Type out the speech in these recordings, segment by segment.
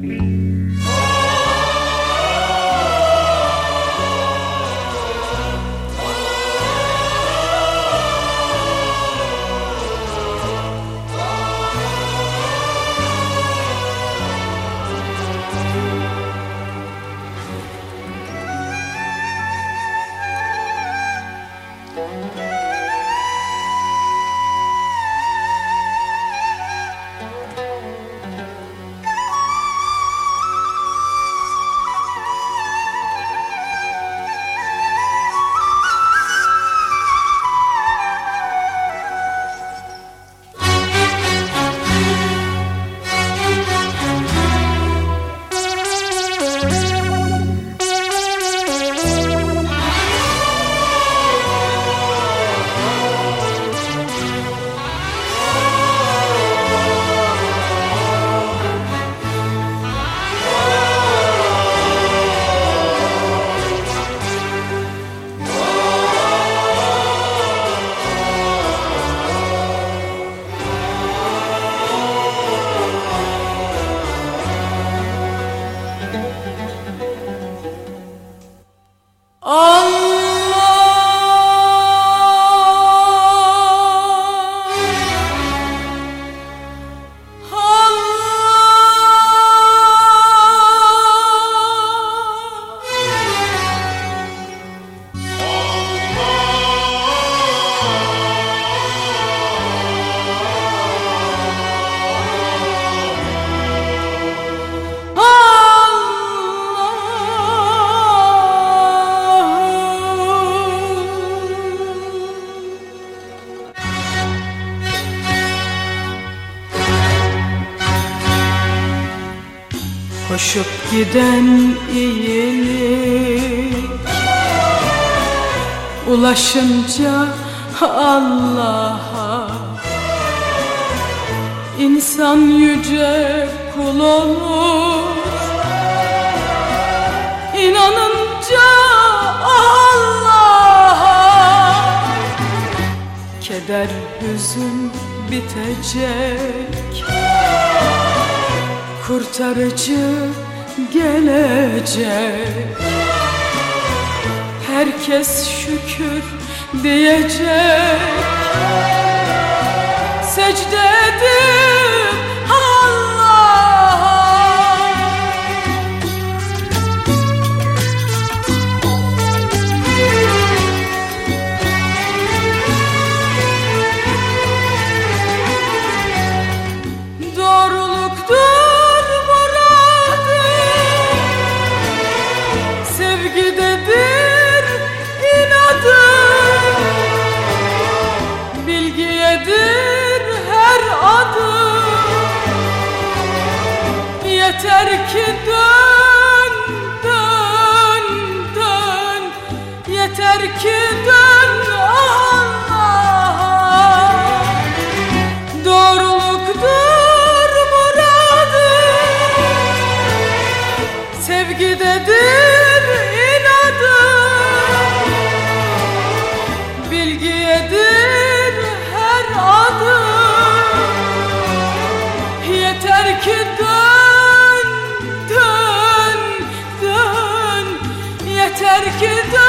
Mm-hmm. Koşup giden iyilik Ulaşınca Allah'a. İnsan yüce kul olur. İnanınca Allah'a. Keder hüzün bitecek kurtarıcı gelecek. Herkes şükür diyecek. Secde Yeter ki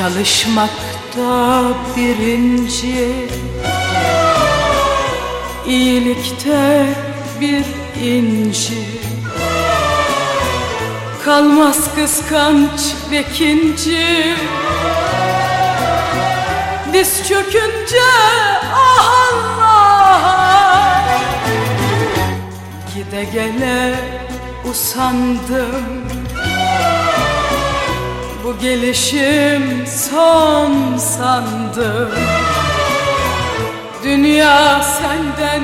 Çalışmakta birinci. İyilikte bir inci. Kalmaz kıskanç ve kinci. Diz çökünce ah Allah! Gide gele usandım Bu gelişim son sandım. Dünya senden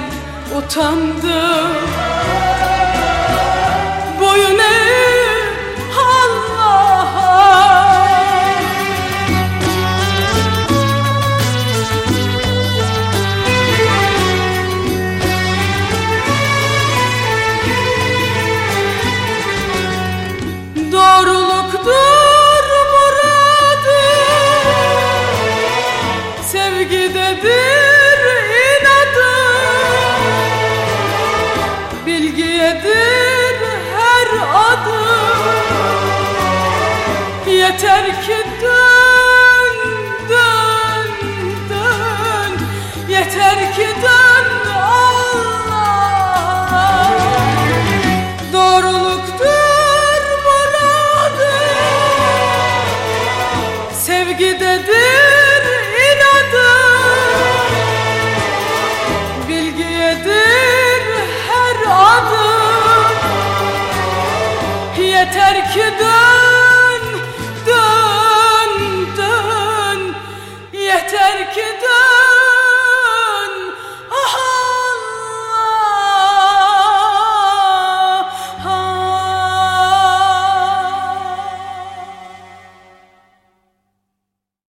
utandım yeter ki dön